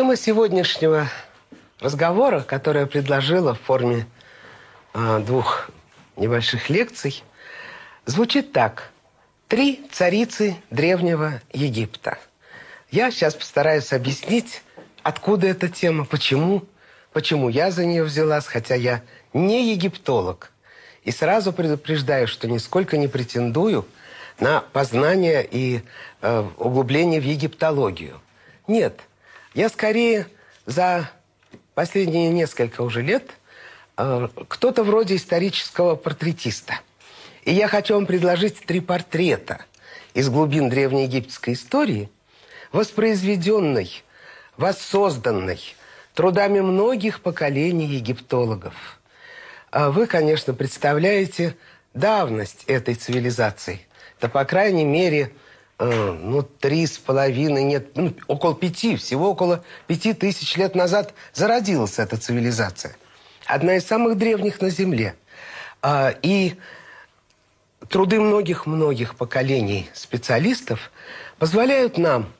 Тема сегодняшнего разговора, которую я предложила в форме э, двух небольших лекций, звучит так. Три царицы древнего Египта. Я сейчас постараюсь объяснить, откуда эта тема, почему, почему я за нее взялась, хотя я не египтолог. И сразу предупреждаю, что нисколько не претендую на познание и э, углубление в египтологию. Нет – я скорее за последние несколько уже лет э, кто-то вроде исторического портретиста. И я хочу вам предложить три портрета из глубин древнеегипетской истории, воспроизведенной, воссозданной трудами многих поколений египтологов. А вы, конечно, представляете давность этой цивилизации. Да, по крайней мере, Э, ну, три с половиной, нет, ну, около пяти, всего около пяти тысяч лет назад зародилась эта цивилизация. Одна из самых древних на Земле. А, и труды многих-многих поколений специалистов позволяют нам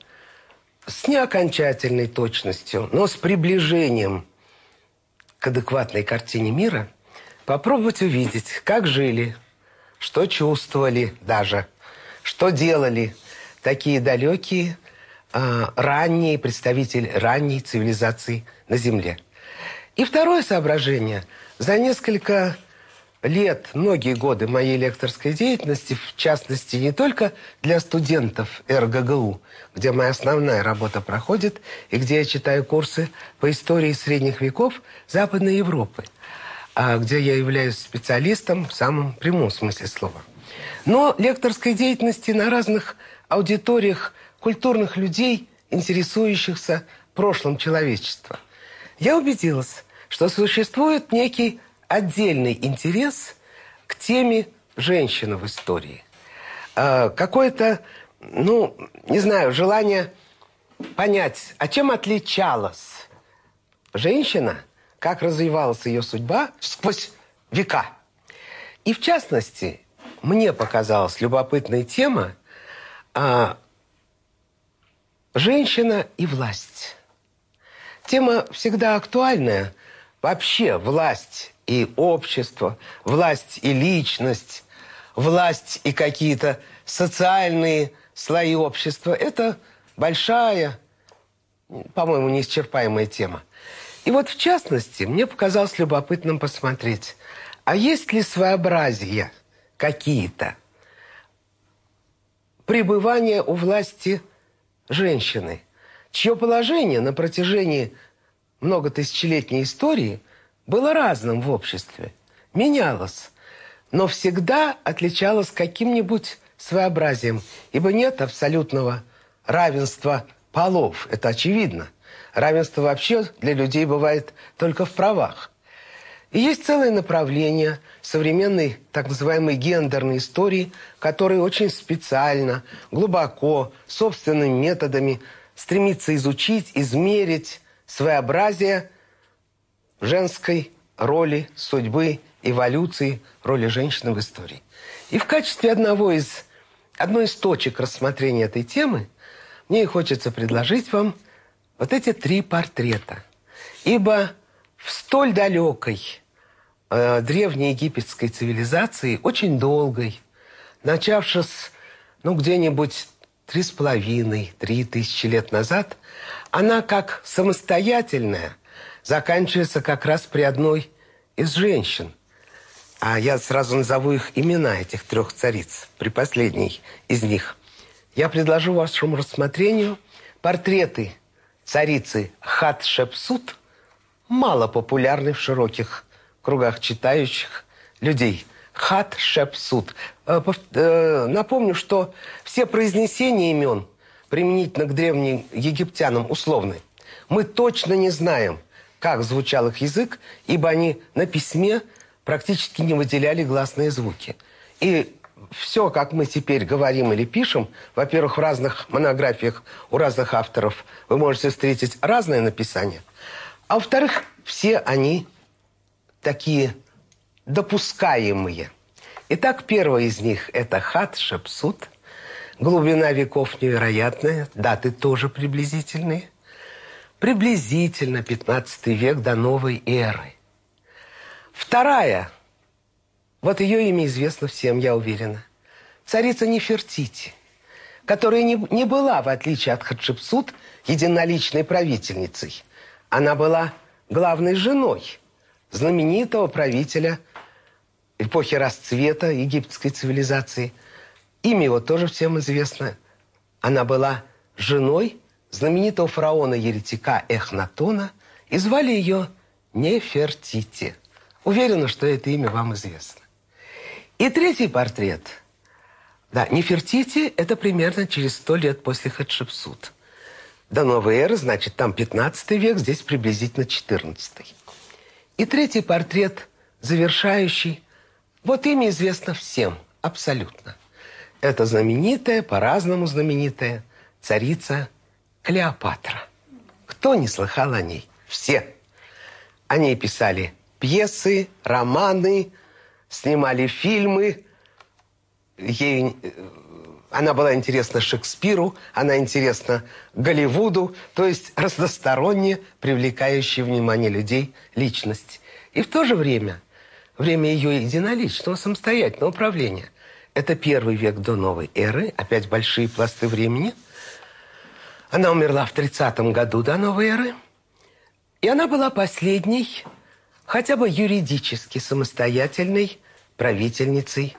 с неокончательной точностью, но с приближением к адекватной картине мира попробовать увидеть, как жили, что чувствовали даже, что делали – такие далекие, э, ранние представители ранней цивилизации на Земле. И второе соображение. За несколько лет, многие годы моей лекторской деятельности, в частности, не только для студентов РГГУ, где моя основная работа проходит, и где я читаю курсы по истории средних веков Западной Европы, а где я являюсь специалистом в самом прямом смысле слова. Но лекторской деятельности на разных аудиториях культурных людей, интересующихся прошлым человечества. Я убедилась, что существует некий отдельный интерес к теме женщины в истории. Э, Какое-то, ну, не знаю, желание понять, а чем отличалась женщина, как развивалась ее судьба сквозь века. И в частности, мне показалась любопытной тема а, женщина и власть. Тема всегда актуальная. Вообще власть и общество, власть и личность, власть и какие-то социальные слои общества – это большая, по-моему, неисчерпаемая тема. И вот в частности, мне показалось любопытным посмотреть, а есть ли своеобразия какие-то пребывания у власти женщины, чье положение на протяжении многотысячелетней истории было разным в обществе, менялось, но всегда отличалось каким-нибудь своеобразием, ибо нет абсолютного равенства полов, это очевидно. Равенство вообще для людей бывает только в правах. И есть целое направление современной так называемой гендерной истории, которая очень специально, глубоко, собственными методами стремится изучить, измерить своеобразие женской роли, судьбы, эволюции роли женщины в истории. И в качестве одного из, одной из точек рассмотрения этой темы мне хочется предложить вам вот эти три портрета. Ибо в столь далекой э, древнеегипетской цивилизации, очень долгой, начавшись, ну, где-нибудь три с половиной, три тысячи лет назад, она как самостоятельная заканчивается как раз при одной из женщин. А я сразу назову их имена, этих трех цариц, при последней из них. Я предложу вашему рассмотрению портреты царицы Хатшепсут – мало популярный в широких кругах читающих людей. Хат Шепсут. Э, э, напомню, что все произнесения имен применительно к древним египтянам условны. Мы точно не знаем, как звучал их язык, ибо они на письме практически не выделяли гласные звуки. И все, как мы теперь говорим или пишем, во-первых, в разных монографиях у разных авторов вы можете встретить разное написание, а во-вторых, все они такие допускаемые. Итак, первый из них – это хат Шепсут. Глубина веков невероятная, даты тоже приблизительные. Приблизительно 15 век до новой эры. Вторая – вот ее имя известно всем, я уверена. Царица Нефертити, которая не, не была, в отличие от Хатшепсут, единоличной правительницей. Она была главной женой знаменитого правителя эпохи расцвета египетской цивилизации. Имя его тоже всем известно. Она была женой знаменитого фараона-еретика Эхнатона, и звали ее Нефертити. Уверена, что это имя вам известно. И третий портрет. Да, Нефертити – это примерно через сто лет после Хатшепсут. До новой эры, значит, там 15 век, здесь приблизительно 14. И третий портрет, завершающий, вот имя известно всем, абсолютно. Это знаменитая, по-разному знаменитая царица Клеопатра. Кто не слыхал о ней? Все. О ней писали пьесы, романы, снимали фильмы. Ей, э, она была интересна Шекспиру, она интересна Голливуду, то есть разносторонне привлекающая внимание людей личность. И в то же время, время ее единоличного самостоятельного управления. Это первый век до новой эры, опять большие пласты времени. Она умерла в 30 году до новой эры. И она была последней хотя бы юридически самостоятельной правительницей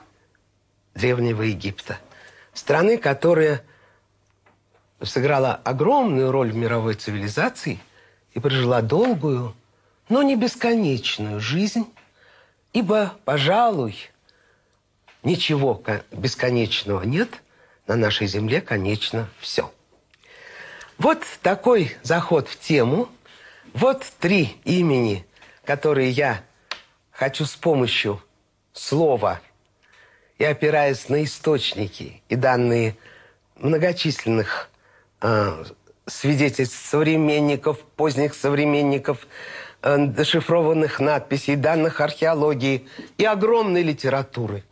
Древнего Египта. Страны, которая сыграла огромную роль в мировой цивилизации и прожила долгую, но не бесконечную жизнь, ибо, пожалуй, ничего бесконечного нет, на нашей земле конечно все. Вот такой заход в тему. Вот три имени которые я хочу с помощью слова и опираясь на источники и данные многочисленных э, свидетельств современников, поздних современников, э, дешифрованных надписей, данных археологии и огромной литературы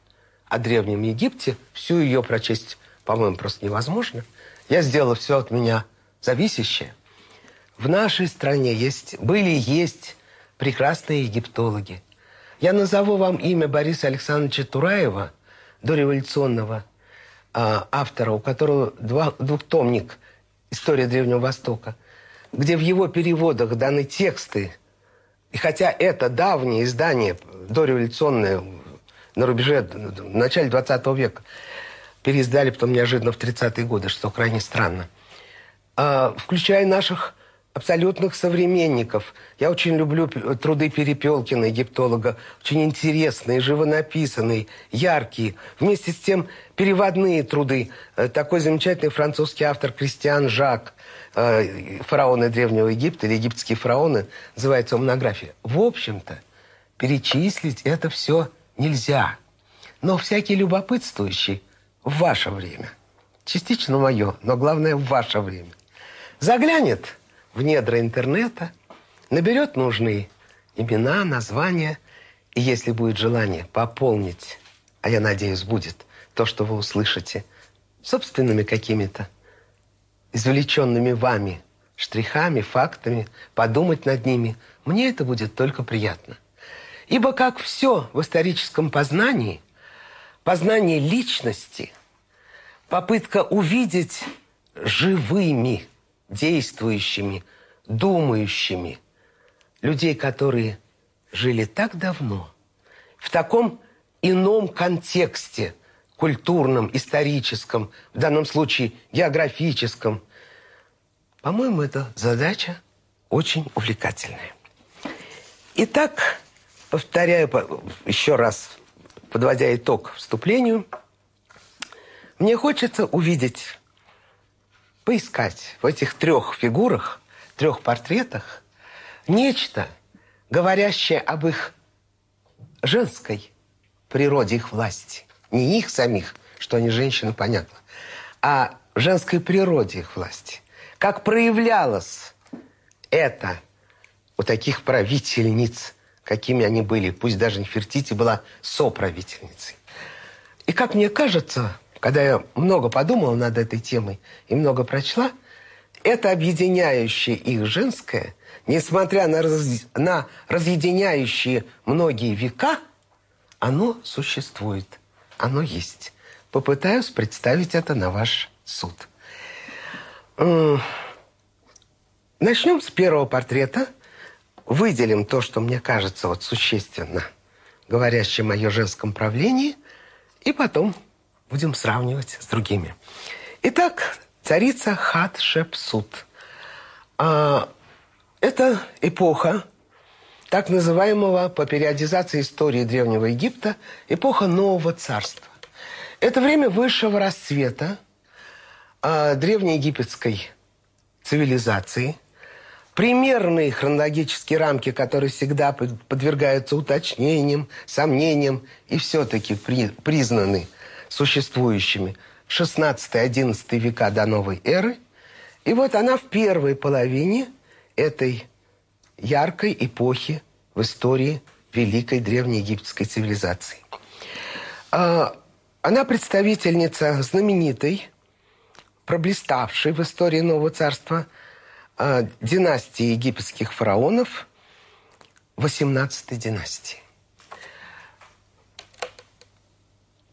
о Древнем Египте, всю ее прочесть, по-моему, просто невозможно. Я сделала все от меня зависящее. В нашей стране есть, были, есть прекрасные египтологи. Я назову вам имя Бориса Александровича Тураева, дореволюционного э, автора, у которого два, двухтомник «История Древнего Востока», где в его переводах даны тексты, и хотя это давнее издание, дореволюционное, на рубеже, в начале 20 века, переиздали потом неожиданно в 30-е годы, что крайне странно, э, включая наших абсолютных современников. Я очень люблю труды Перепелкина, египтолога. Очень интересные, живонаписанные, яркие. Вместе с тем переводные труды. Э, такой замечательный французский автор Кристиан Жак э, «Фараоны Древнего Египта» или «Египетские фараоны» называется монография. В общем-то, перечислить это все нельзя. Но всякий любопытствующий в ваше время, частично мое, но главное в ваше время, заглянет – в недра интернета, наберет нужные имена, названия, и если будет желание пополнить, а я надеюсь, будет то, что вы услышите, собственными какими-то извлеченными вами штрихами, фактами, подумать над ними, мне это будет только приятно. Ибо как все в историческом познании, познание личности, попытка увидеть живыми действующими, думающими, людей, которые жили так давно, в таком ином контексте, культурном, историческом, в данном случае географическом. По-моему, эта задача очень увлекательная. Итак, повторяю еще раз, подводя итог вступлению, мне хочется увидеть, поискать в этих трех фигурах, трех портретах нечто, говорящее об их женской природе их власти. Не их самих, что они женщины, понятно, а женской природе их власти. Как проявлялось это у таких правительниц, какими они были. Пусть даже Нефертити была соправительницей. И как мне кажется, когда я много подумала над этой темой и много прочла, это объединяющее их женское, несмотря на, раз, на разъединяющие многие века, оно существует, оно есть. Попытаюсь представить это на ваш суд. Начнем с первого портрета. Выделим то, что мне кажется вот существенно, говорящим о ее женском правлении, и потом будем сравнивать с другими. Итак, царица Хатшепсут. А, это эпоха так называемого по периодизации истории Древнего Египта эпоха Нового Царства. Это время высшего расцвета э, древнеегипетской цивилизации – примерные хронологические рамки, которые всегда подвергаются уточнениям, сомнениям и все-таки при, признаны существующими в 16-11 века до новой эры. И вот она в первой половине этой яркой эпохи в истории великой древнеегипетской цивилизации. А, она представительница знаменитой, проблиставшей в истории Нового Царства – э, династии египетских фараонов 18 династии.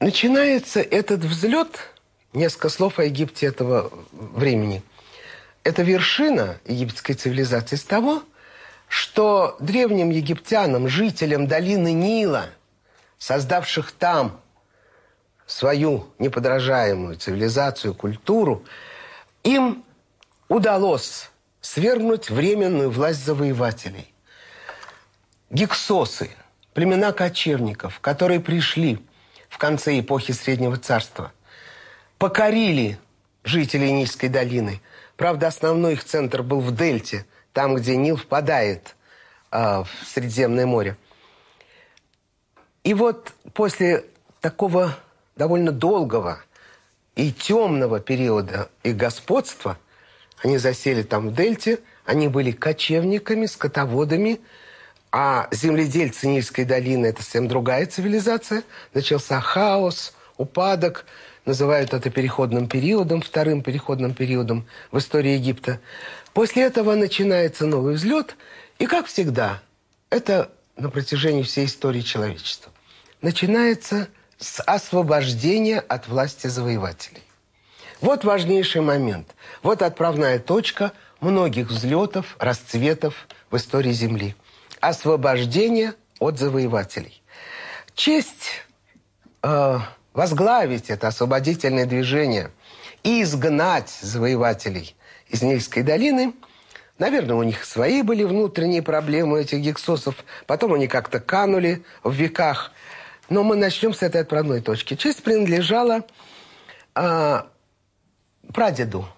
Начинается этот взлет, несколько слов о Египте этого времени. Это вершина египетской цивилизации с того, что древним египтянам, жителям долины Нила, создавших там свою неподражаемую цивилизацию, культуру, им удалось свергнуть временную власть завоевателей. Гексосы, племена кочевников, которые пришли в конце эпохи Среднего Царства, покорили жителей Нильской долины. Правда, основной их центр был в Дельте, там, где Нил впадает э, в Средиземное море. И вот после такого довольно долгого и темного периода их господства – они засели там в дельте, они были кочевниками, скотоводами, а земледельцы Нильской долины – это совсем другая цивилизация. Начался хаос, упадок, называют это переходным периодом, вторым переходным периодом в истории Египта. После этого начинается новый взлет, и, как всегда, это на протяжении всей истории человечества. Начинается с освобождения от власти завоевателей. Вот важнейший момент. Вот отправная точка многих взлетов, расцветов в истории Земли. Освобождение от завоевателей. Честь э, возглавить это освободительное движение и изгнать завоевателей из Нильской долины – Наверное, у них свои были внутренние проблемы, этих гексосов. Потом они как-то канули в веках. Но мы начнем с этой отправной точки. Честь принадлежала э, прадеду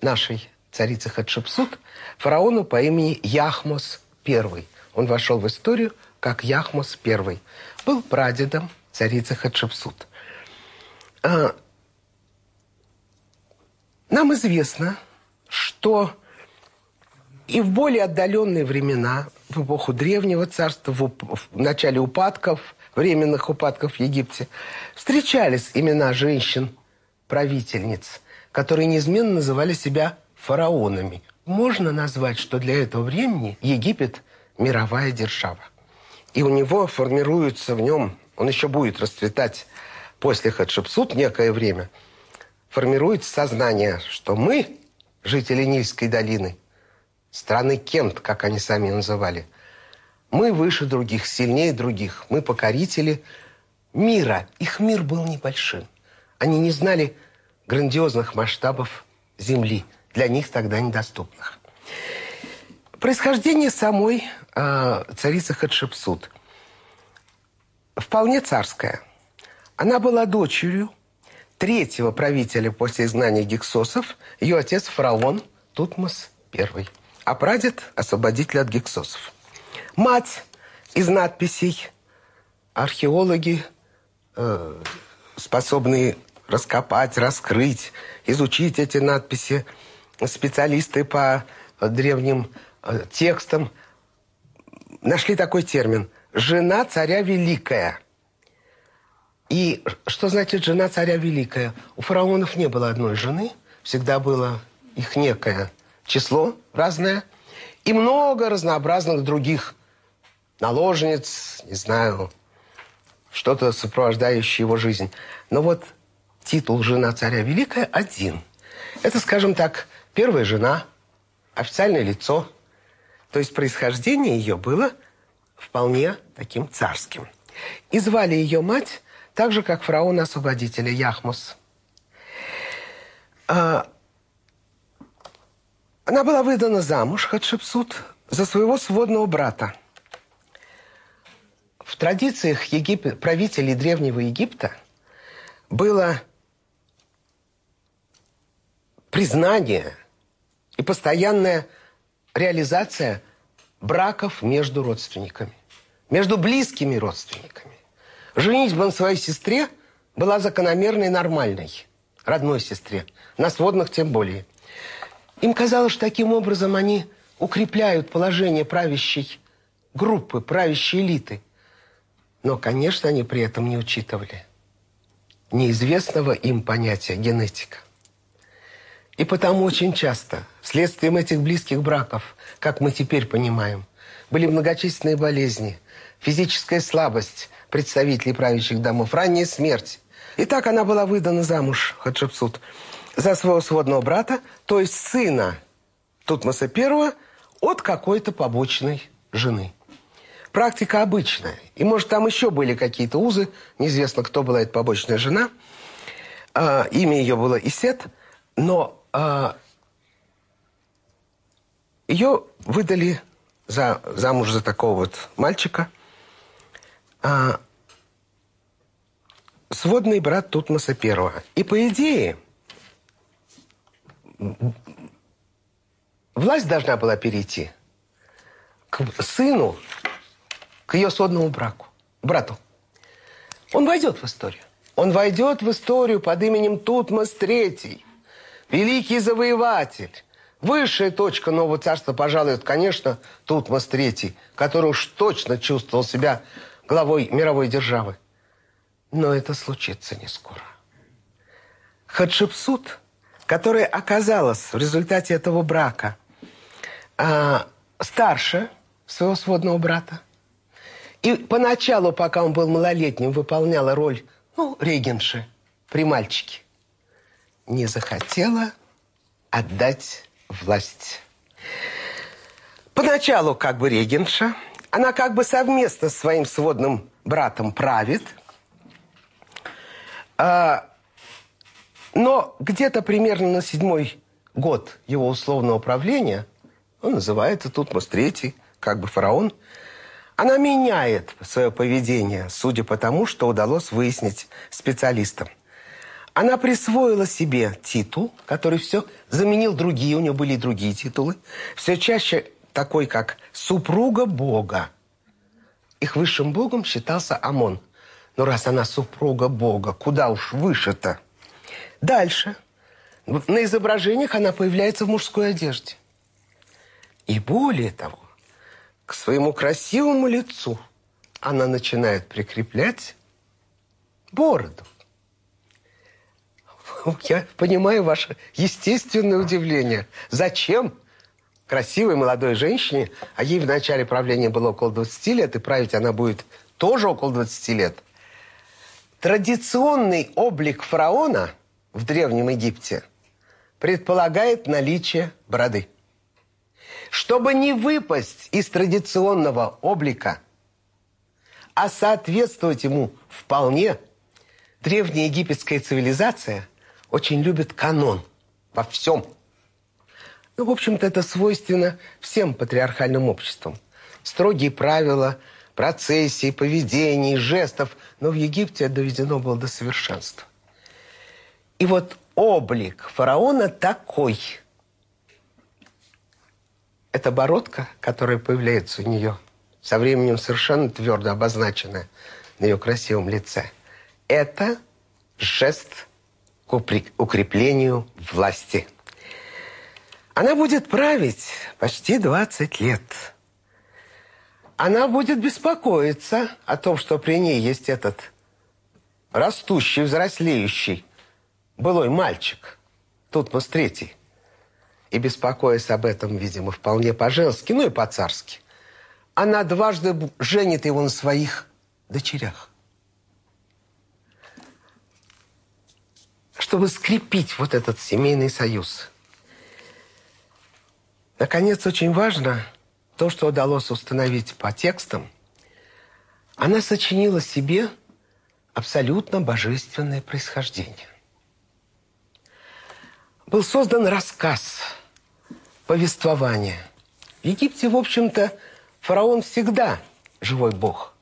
нашей царицы Хатшепсут, фараону по имени Яхмос I. Он вошел в историю как Яхмос I. Был прадедом царицы Хатшепсут. А, нам известно, что и в более отдаленные времена, в эпоху Древнего Царства, в, в начале упадков, временных упадков в Египте, встречались имена женщин-правительниц – которые неизменно называли себя фараонами. Можно назвать, что для этого времени Египет – мировая держава. И у него формируется в нем, он еще будет расцветать после Хатшепсут некое время, формируется сознание, что мы, жители Нильской долины, страны Кент, как они сами называли, мы выше других, сильнее других, мы покорители мира. Их мир был небольшим. Они не знали грандиозных масштабов Земли, для них тогда недоступных. Происхождение самой э, царицы Хатшепсут вполне царское. Она была дочерью третьего правителя после изгнания гексосов, ее отец фараон Тутмос I, а прадед – освободитель от гексосов. Мать из надписей археологи, э, способные раскопать, раскрыть, изучить эти надписи, специалисты по древним э, текстам, нашли такой термин «жена царя великая». И что значит «жена царя великая»? У фараонов не было одной жены, всегда было их некое число разное, и много разнообразных других наложниц, не знаю, что-то сопровождающее его жизнь. Но вот титул «Жена царя Великая» один. Это, скажем так, первая жена, официальное лицо. То есть происхождение ее было вполне таким царским. И звали ее мать так же, как фараона-освободителя Яхмус. А, она была выдана замуж, Хатшепсут, за своего сводного брата – в традициях Егип... правителей Древнего Египта было признание и постоянная реализация браков между родственниками, между близкими родственниками. Женитьба на своей сестре была закономерной и нормальной, родной сестре, на сводных тем более. Им казалось, что таким образом они укрепляют положение правящей группы, правящей элиты. Но, конечно, они при этом не учитывали неизвестного им понятия генетика. И потому очень часто следствием этих близких браков, как мы теперь понимаем, были многочисленные болезни, физическая слабость представителей правящих домов, ранняя смерть. И так она была выдана замуж, Хаджапсут, за своего сводного брата, то есть сына Тутмоса I от какой-то побочной жены практика обычная. И, может, там еще были какие-то узы. Неизвестно, кто была эта побочная жена. А, имя ее было Исет. Но а, ее выдали за, замуж за такого вот мальчика. А, сводный брат Тутмоса Первого. И, по идее, власть должна была перейти к сыну к ее сводному браку, брату. Он войдет в историю. Он войдет в историю под именем Тутмос III, великий завоеватель. Высшая точка нового царства, пожалуй, это, конечно, Тутмос III, который уж точно чувствовал себя главой мировой державы. Но это случится не скоро. Хатшепсут, которая оказалась в результате этого брака а, старше своего сводного брата, и поначалу, пока он был малолетним, выполняла роль, ну, регенши при мальчике. Не захотела отдать власть. Поначалу как бы регенша, она как бы совместно с своим сводным братом правит. А, но где-то примерно на седьмой год его условного правления, он называется Тутмос III, как бы фараон – она меняет свое поведение, судя по тому, что удалось выяснить специалистам. Она присвоила себе титул, который все заменил другие, у нее были другие титулы, все чаще такой, как супруга Бога. Их высшим богом считался Амон. Но раз она супруга Бога, куда уж выше-то? Дальше. На изображениях она появляется в мужской одежде. И более того, к своему красивому лицу она начинает прикреплять бороду. Я понимаю ваше естественное удивление. Зачем красивой молодой женщине, а ей в начале правления было около 20 лет, и править она будет тоже около 20 лет, традиционный облик фараона в Древнем Египте предполагает наличие бороды. Чтобы не выпасть из традиционного облика, а соответствовать ему вполне, древняя египетская цивилизация очень любит канон во всем. Ну, в общем-то, это свойственно всем патриархальным обществам. Строгие правила, процессии, поведений, жестов. Но в Египте доведено было до совершенства. И вот облик фараона такой. Это бородка, которая появляется у нее, со временем совершенно твердо обозначенная на ее красивом лице. Это жест к укреплению власти. Она будет править почти 20 лет. Она будет беспокоиться о том, что при ней есть этот растущий, взрослеющий былой мальчик. Тут мы третий. И беспокоясь об этом, видимо, вполне по-женски, ну и по-царски. Она дважды женит его на своих дочерях. Чтобы скрепить вот этот семейный союз. Наконец, очень важно то, что удалось установить по текстам. Она сочинила себе абсолютно божественное происхождение был создан рассказ, повествование. В Египте, в общем-то, фараон всегда живой бог.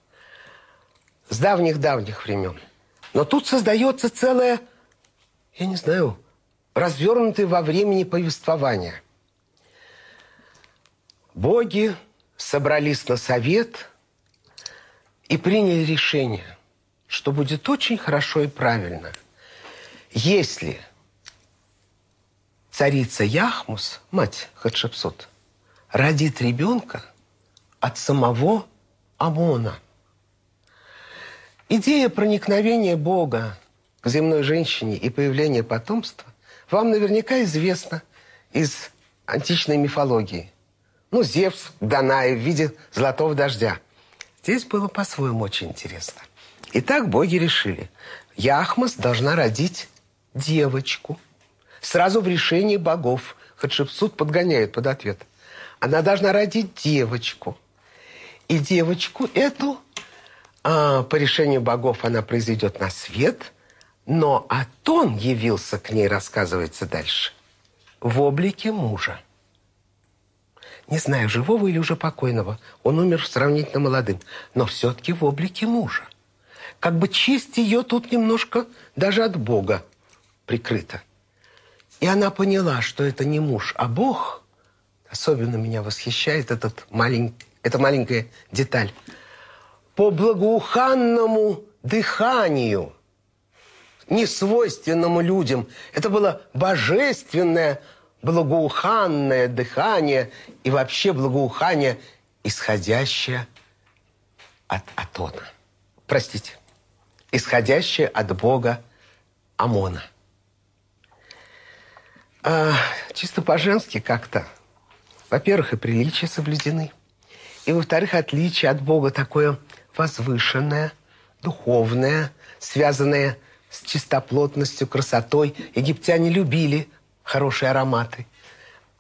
С давних-давних времен. Но тут создается целое, я не знаю, развернутое во времени повествование. Боги собрались на совет и приняли решение, что будет очень хорошо и правильно, если царица Яхмус, мать Хатшепсут, родит ребенка от самого Амона. Идея проникновения Бога земной женщине и появления потомства вам наверняка известна из античной мифологии. Ну, Зевс, Данаи в виде золотого дождя. Здесь было по-своему очень интересно. Итак, боги решили, Яхмас должна родить девочку – сразу в решении богов. Хатшепсут подгоняет под ответ. Она должна родить девочку. И девочку эту, а, по решению богов, она произведет на свет. Но Атон явился к ней, рассказывается дальше, в облике мужа. Не знаю, живого или уже покойного. Он умер сравнительно молодым. Но все-таки в облике мужа. Как бы честь ее тут немножко даже от Бога прикрыта. И она поняла, что это не муж, а Бог. Особенно меня восхищает этот малень... эта маленькая деталь. По благоуханному дыханию, несвойственному людям. Это было божественное, благоуханное дыхание и вообще благоухание, исходящее от Атона. Простите, исходящее от Бога Амона. А, чисто по-женски как-то. Во-первых, и приличия соблюдены. И, во-вторых, отличие от Бога такое возвышенное, духовное, связанное с чистоплотностью, красотой. Египтяне любили хорошие ароматы,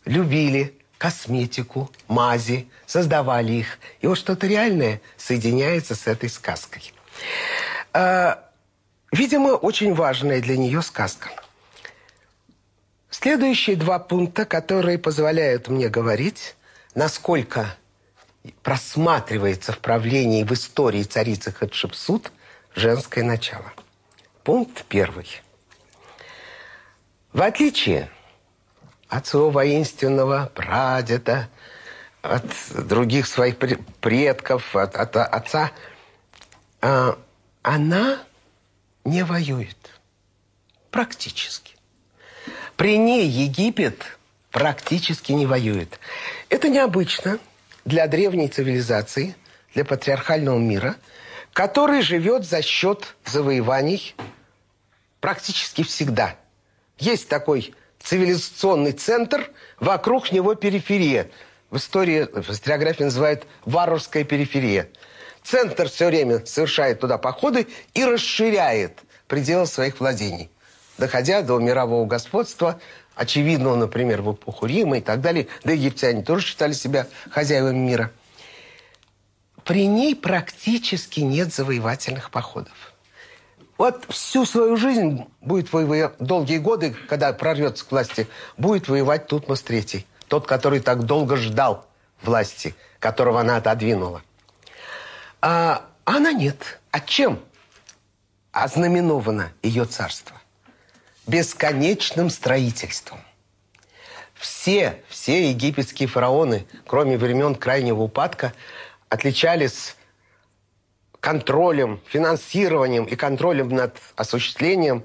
любили косметику, мази, создавали их. И вот что-то реальное соединяется с этой сказкой. А, видимо, очень важная для нее сказка – Следующие два пункта, которые позволяют мне говорить, насколько просматривается в правлении в истории царицы Хатшепсут женское начало. Пункт первый. В отличие от своего воинственного прадеда, от других своих предков, от, от отца, а, она не воюет. Практически. При ней Египет практически не воюет. Это необычно для древней цивилизации, для патриархального мира, который живет за счет завоеваний практически всегда. Есть такой цивилизационный центр, вокруг него периферия. В истории, в историографии называют варварская периферия. Центр все время совершает туда походы и расширяет пределы своих владений доходя до мирового господства, очевидного, например, в эпоху Рима и так далее, да египтяне тоже считали себя хозяевами мира, при ней практически нет завоевательных походов. Вот всю свою жизнь будет воевать, долгие годы, когда прорвется к власти, будет воевать Тутмос III. тот, который так долго ждал власти, которого она отодвинула. А она нет. А чем ознаменовано ее царство? Бесконечным строительством. Все, все египетские фараоны, кроме времен крайнего упадка, отличались контролем, финансированием и контролем над осуществлением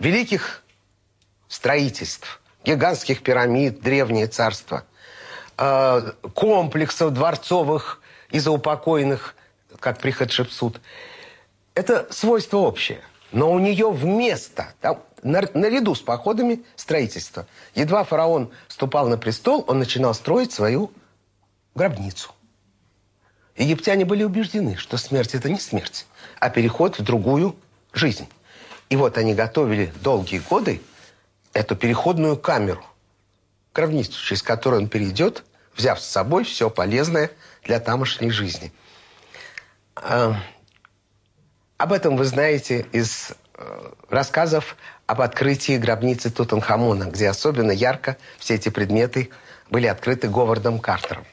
великих строительств, гигантских пирамид, древнее царство, э, комплексов дворцовых и заупокойных, как при Хатшепсут. Это свойство общее. Но у нее вместо, там, наряду с походами строительства, едва фараон вступал на престол, он начинал строить свою гробницу. Египтяне были убеждены, что смерть – это не смерть, а переход в другую жизнь. И вот они готовили долгие годы эту переходную камеру, гробницу, через которую он перейдет, взяв с собой все полезное для тамошней жизни. А, об этом вы знаете из э, рассказов об открытии гробницы Тутанхамона, где особенно ярко все эти предметы были открыты Говардом Картером.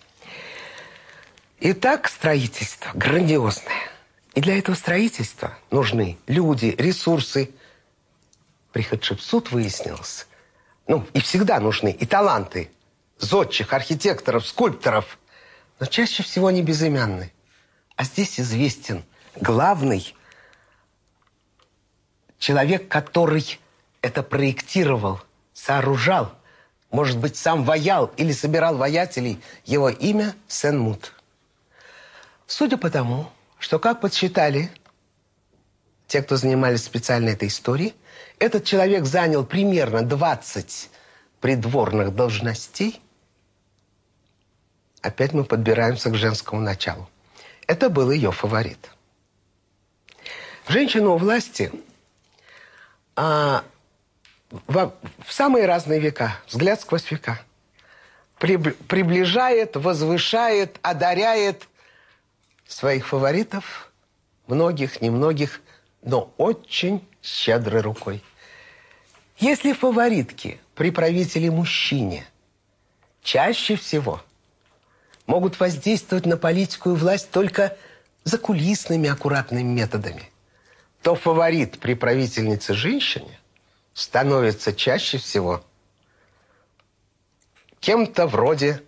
Итак, строительство грандиозное. И для этого строительства нужны люди, ресурсы. При Хатшепсут выяснилось, ну, и всегда нужны и таланты зодчих, архитекторов, скульпторов. Но чаще всего они безымянны. А здесь известен главный человек, который это проектировал, сооружал, может быть, сам ваял или собирал воятелей. Его имя Сен-Мут. Судя по тому, что, как подсчитали те, кто занимались специально этой историей, этот человек занял примерно 20 придворных должностей. Опять мы подбираемся к женскому началу. Это был ее фаворит. Женщина у власти а, в, в самые разные века, взгляд сквозь века, приближает, возвышает, одаряет – своих фаворитов, многих, немногих, но очень щедрой рукой. Если фаворитки при правителе мужчине чаще всего могут воздействовать на политику и власть только закулисными аккуратными методами, то фаворит при правительнице женщине становится чаще всего кем-то вроде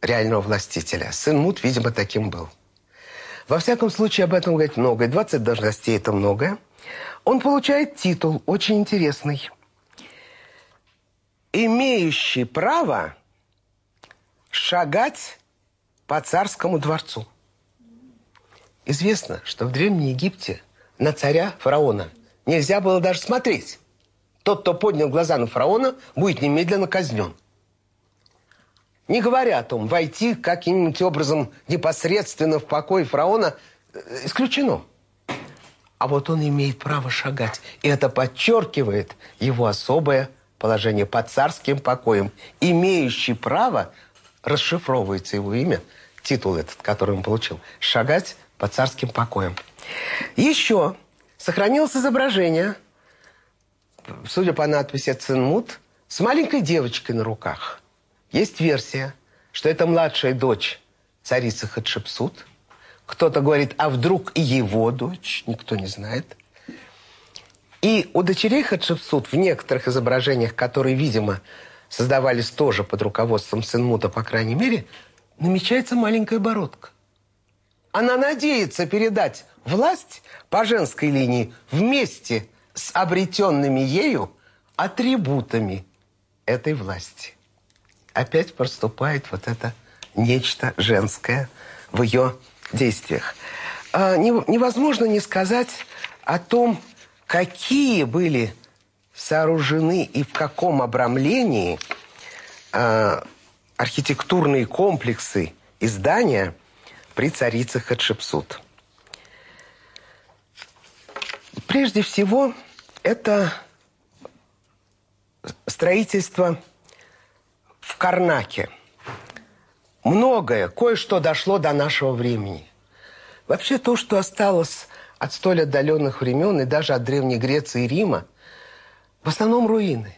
реального властителя. Сын Мут, видимо, таким был. Во всяком случае, об этом говорить много. 20 должностей – это многое. Он получает титул очень интересный. Имеющий право шагать по царскому дворцу. Известно, что в Древнем Египте на царя фараона нельзя было даже смотреть. Тот, кто поднял глаза на фараона, будет немедленно казнен. Не говоря о том, войти каким-нибудь образом непосредственно в покой фараона э, исключено. А вот он имеет право шагать. И это подчеркивает его особое положение под царским покоем. Имеющий право, расшифровывается его имя, титул этот, который он получил, шагать по царским покоям. Еще сохранилось изображение, судя по надписи «Цинмут», с маленькой девочкой на руках – есть версия, что это младшая дочь царицы Хатшепсут. Кто-то говорит, а вдруг и его дочь, никто не знает. И у дочерей Хатшепсут в некоторых изображениях, которые, видимо, создавались тоже под руководством Сенмута, по крайней мере, намечается маленькая бородка. Она надеется передать власть по женской линии вместе с обретенными ею атрибутами этой власти опять проступает вот это нечто женское в ее действиях. А, невозможно не сказать о том, какие были сооружены и в каком обрамлении а, архитектурные комплексы и здания при царице Хатшепсут. Прежде всего, это строительство в Карнаке. Многое, кое-что дошло до нашего времени. Вообще то, что осталось от столь отдаленных времен и даже от Древней Греции и Рима, в основном руины.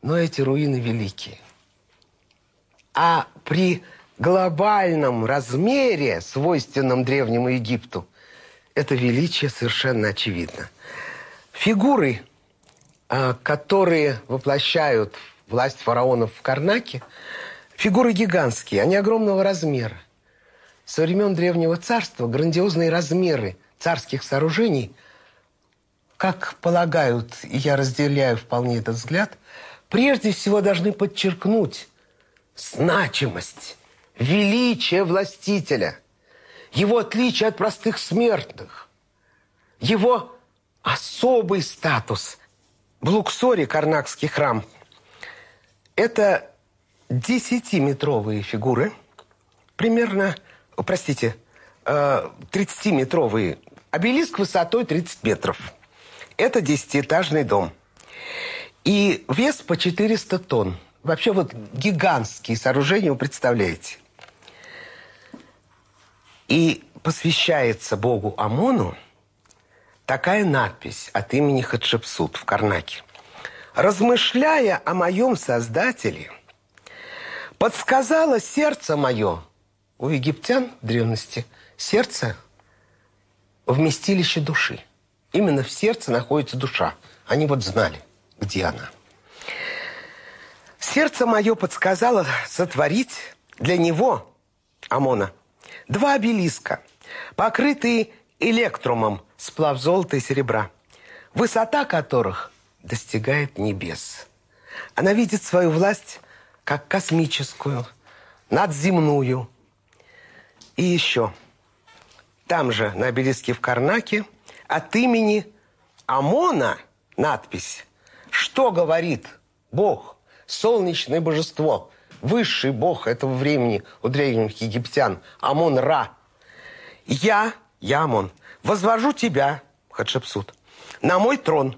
Но эти руины великие. А при глобальном размере, свойственном Древнему Египту, это величие совершенно очевидно. Фигуры, а, которые воплощают власть фараонов в Карнаке, фигуры гигантские, они огромного размера. Со времен Древнего Царства грандиозные размеры царских сооружений, как полагают, и я разделяю вполне этот взгляд, прежде всего должны подчеркнуть значимость, величие властителя, его отличие от простых смертных, его особый статус. В Луксоре Карнакский храм – это десятиметровые фигуры, примерно, простите, 30-метровый э, обелиск высотой 30 метров. Это десятиэтажный дом. И вес по 400 тонн. Вообще вот гигантские сооружения, вы представляете. И посвящается богу Амону такая надпись от имени Хатшепсут в Карнаке. «Размышляя о моем Создателе, подсказало сердце мое». У египтян в древности сердце – вместилище души. Именно в сердце находится душа. Они вот знали, где она. Сердце мое подсказало сотворить для него, Амона, два обелиска, покрытые электрумом, сплав золота и серебра, высота которых достигает небес. Она видит свою власть как космическую, надземную. И еще, там же, на обелиске в Карнаке, от имени Амона надпись «Что говорит Бог?» солнечное божество, высший бог этого времени у древних египтян, Амон-Ра. Я, я Амон, возвожу тебя, Хатшепсут, на мой трон.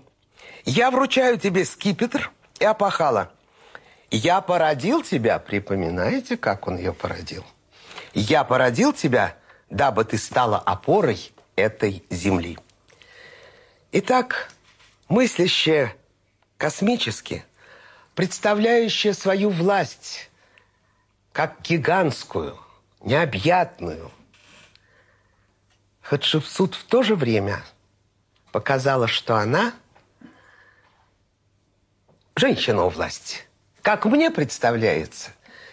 Я вручаю тебе скипетр и опахала. Я породил тебя, припоминаете, как он ее породил? Я породил тебя, дабы ты стала опорой этой земли. Итак, мыслящее космически – представляющая свою власть как гигантскую, необъятную. Хатшепсут в то же время показала, что она женщина у власти. Как мне представляется,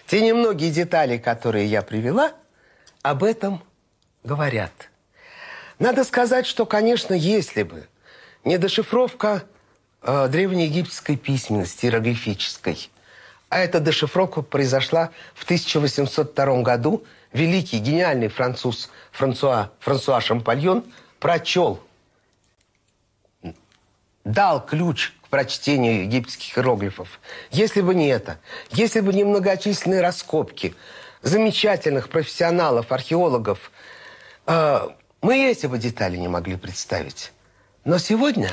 те немногие детали, которые я привела, об этом говорят. Надо сказать, что, конечно, если бы не дешифровка э, древнеегипетской письменности, иероглифической. А эта дешифровка произошла в 1802 году. Великий, гениальный француз Франсуа, Франсуа Шампальон прочел, дал ключ к прочтению египетских иероглифов. Если бы не это, если бы не многочисленные раскопки замечательных профессионалов, археологов, э, мы эти бы детали не могли представить. Но сегодня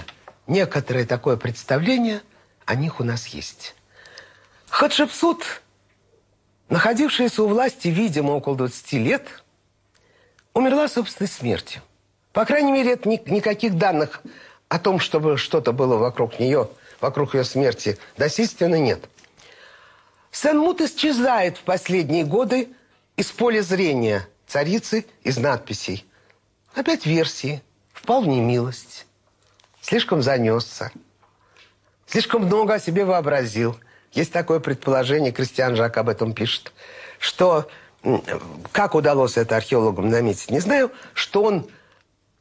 некоторое такое представление о них у нас есть. Хатшепсут, находившаяся у власти, видимо, около 20 лет, умерла собственной смертью. По крайней мере, ни, никаких данных о том, чтобы что-то было вокруг нее, вокруг ее смерти, насильственно нет. Сен-Мут исчезает в последние годы из поля зрения царицы из надписей. Опять версии. Впал в немилость слишком занесся, слишком много о себе вообразил. Есть такое предположение, Кристиан Жак об этом пишет, что, как удалось это археологам наметить, не знаю, что он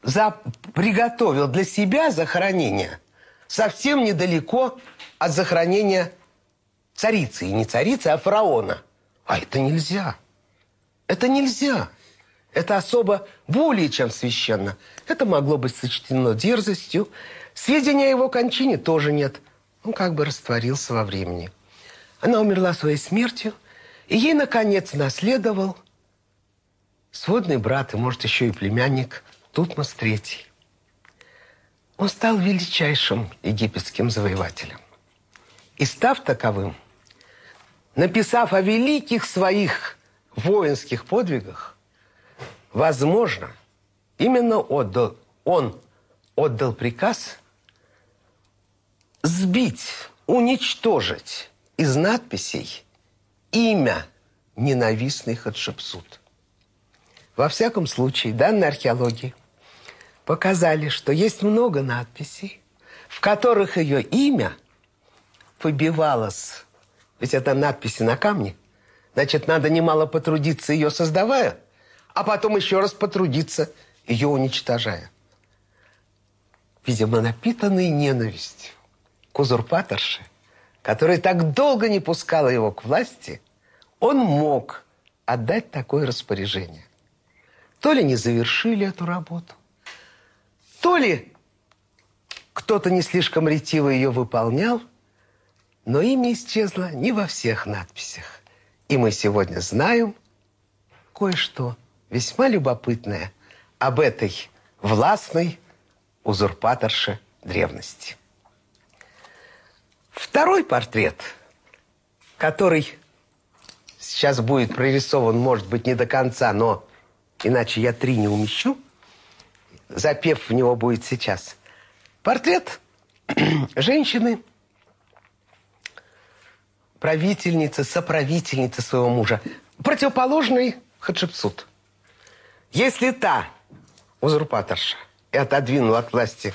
за, приготовил для себя захоронение совсем недалеко от захоронения царицы. И не царицы, а фараона. А это нельзя. Это нельзя. Это особо более чем священно. Это могло быть сочтено дерзостью. Сведения о его кончине тоже нет. Он как бы растворился во времени. Она умерла своей смертью, и ей, наконец, наследовал сводный брат и, может, еще и племянник Тутмос III. Он стал величайшим египетским завоевателем. И став таковым, написав о великих своих воинских подвигах, Возможно, именно отдал, он отдал приказ сбить, уничтожить из надписей имя ненавистный Хатшепсут. Во всяком случае, данные археологии показали, что есть много надписей, в которых ее имя побивалось. Ведь это надписи на камне. Значит, надо немало потрудиться ее создавая, а потом еще раз потрудиться ее уничтожая. Видимо, напитанный ненавистью к узурпаторше, которая так долго не пускала его к власти, он мог отдать такое распоряжение. То ли не завершили эту работу, то ли кто-то не слишком ретиво ее выполнял, но имя исчезло не во всех надписях. И мы сегодня знаем кое-что весьма любопытное об этой властной узурпаторше древности. Второй портрет, который сейчас будет прорисован, может быть, не до конца, но иначе я три не умещу, запев в него будет сейчас. Портрет женщины, правительницы, соправительницы своего мужа, противоположный Хатшепсут. Если та узурпаторша и отодвинула от власти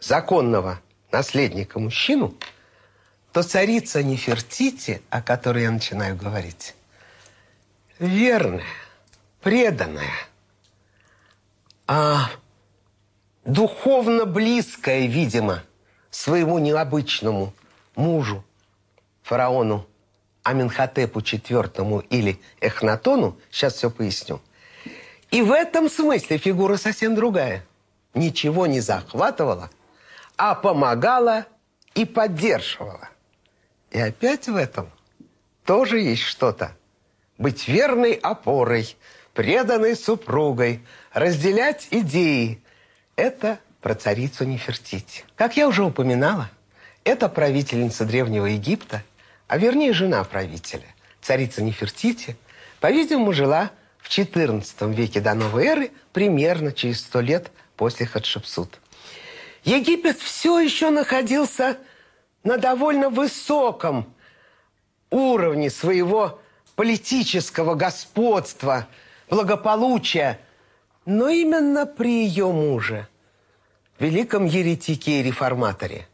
законного наследника мужчину, то царица Нефертити, о которой я начинаю говорить, верная, преданная, а духовно близкая, видимо, своему необычному мужу, фараону Аминхотепу IV или Эхнатону, сейчас все поясню. И в этом смысле фигура совсем другая. Ничего не захватывала, а помогала и поддерживала. И опять в этом тоже есть что-то. Быть верной опорой, преданной супругой, разделять идеи. Это про царицу Нефертити. Как я уже упоминала, это правительница Древнего Египта, а вернее жена правителя, царица Нефертити, по-видимому, жила в XIV веке до новой эры, примерно через сто лет после Хатшепсут. Египет все еще находился на довольно высоком уровне своего политического господства, благополучия, но именно при ее муже, великом еретике и реформаторе,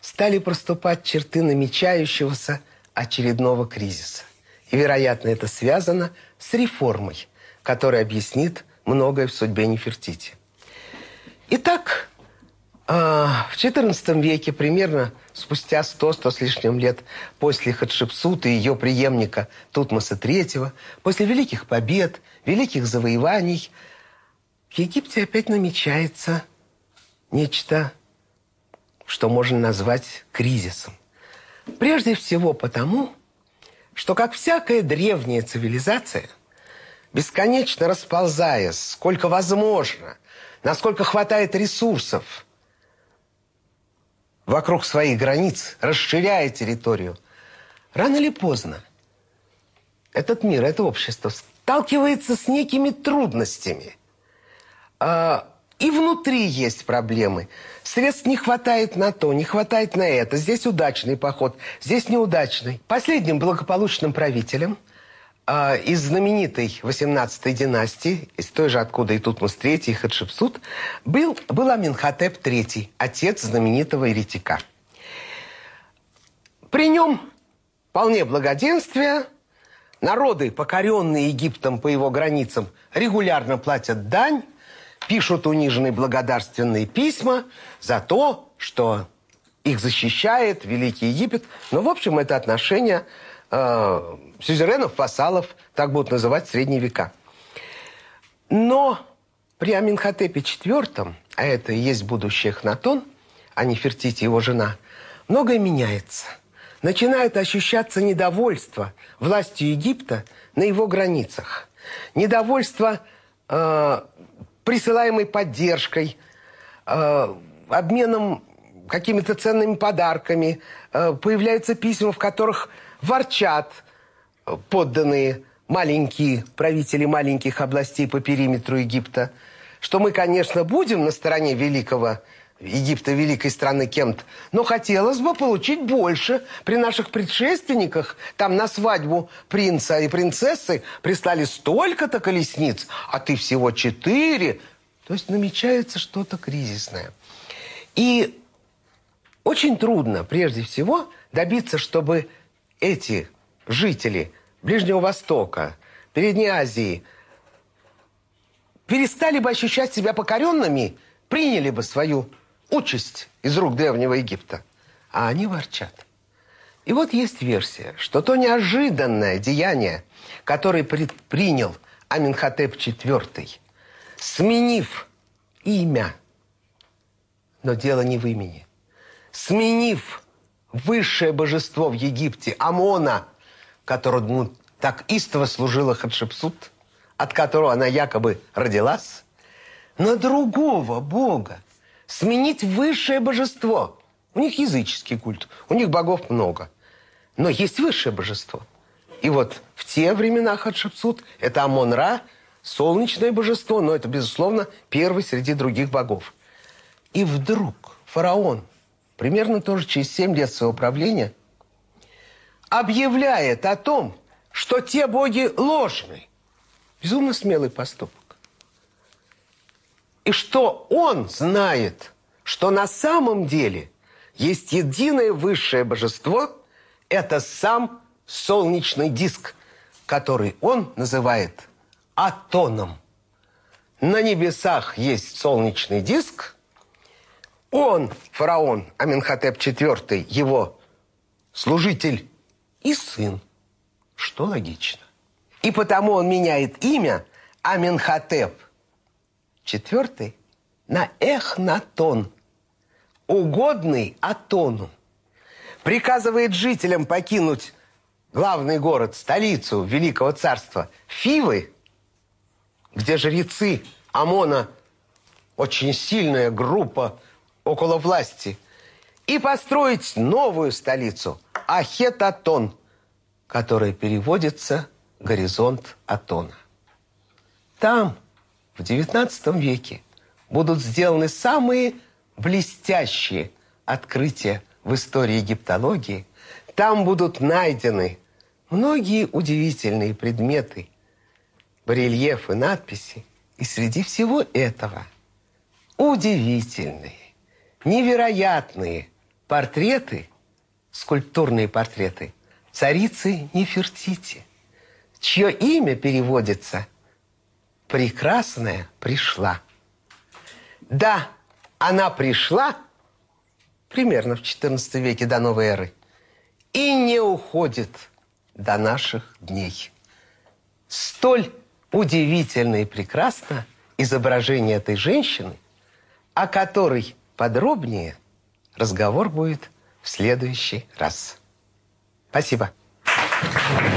стали проступать черты намечающегося очередного кризиса. И, вероятно, это связано с реформой, которая объяснит многое в судьбе Нефертити. Итак, а, в XIV веке, примерно спустя 100-100 с лишним лет после Хатшепсута и ее преемника Тутмоса III, после великих побед, великих завоеваний, в Египте опять намечается нечто, что можно назвать кризисом. Прежде всего потому, что, как всякая древняя цивилизация, бесконечно расползаясь, сколько возможно, насколько хватает ресурсов – вокруг своих границ, расширяя территорию, рано или поздно этот мир, это общество сталкивается с некими трудностями. И внутри есть проблемы. Средств не хватает на то, не хватает на это. Здесь удачный поход, здесь неудачный. Последним благополучным правителем – а, из знаменитой 18-й династии, из той же, откуда и Тутмос III, и Хатшепсут, был, был Аминхотеп III, отец знаменитого еретика. При нем вполне благоденствие, народы, покоренные Египтом по его границам, регулярно платят дань, пишут униженные благодарственные письма за то, что их защищает Великий Египет. Но, в общем, это отношение э, сюзеренов, вассалов, так будут называть средние века. Но при Аминхотепе IV, а это и есть будущий Эхнатон, а не Фертити, его жена, многое меняется. Начинает ощущаться недовольство властью Египта на его границах. Недовольство э, присылаемой поддержкой, э, обменом какими-то ценными подарками. Э, появляются письма, в которых ворчат подданные маленькие правители маленьких областей по периметру Египта, что мы, конечно, будем на стороне великого Египта великой страны кем-то. Но хотелось бы получить больше. При наших предшественниках там на свадьбу принца и принцессы прислали столько-то колесниц, а ты всего четыре. То есть намечается что-то кризисное. И очень трудно, прежде всего, добиться, чтобы эти жители Ближнего Востока, Передней Азии перестали бы ощущать себя покоренными, приняли бы свою участь из рук Древнего Египта. А они ворчат. И вот есть версия, что то неожиданное деяние, которое предпринял Аминхотеп IV, сменив имя, но дело не в имени, сменив высшее божество в Египте, Амона, которому так истово служила Хатшепсут, от которого она якобы родилась, на другого бога, сменить высшее божество. У них языческий культ, у них богов много. Но есть высшее божество. И вот в те времена Хатшепсут это Амон-Ра, солнечное божество, но это, безусловно, первый среди других богов. И вдруг фараон, примерно тоже через 7 лет своего правления, объявляет о том, что те боги ложны. Безумно смелый поступок и что он знает, что на самом деле есть единое высшее божество, это сам солнечный диск, который он называет Атоном. На небесах есть солнечный диск. Он, фараон Аминхотеп IV, его служитель и сын, что логично. И потому он меняет имя Аминхотеп Четвертый на эхнатон, угодный Атону. Приказывает жителям покинуть главный город, столицу Великого Царства Фивы, где жрецы Амона, очень сильная группа около власти, и построить новую столицу Ахетатон, которая переводится «Горизонт Атона». Там в XIX веке будут сделаны самые блестящие открытия в истории египтологии. Там будут найдены многие удивительные предметы, барельефы, надписи. И среди всего этого удивительные, невероятные портреты, скульптурные портреты царицы Нефертити, чье имя переводится прекрасная пришла. Да, она пришла примерно в XIV веке до новой эры и не уходит до наших дней. Столь удивительно и прекрасно изображение этой женщины, о которой подробнее разговор будет в следующий раз. Спасибо. Спасибо.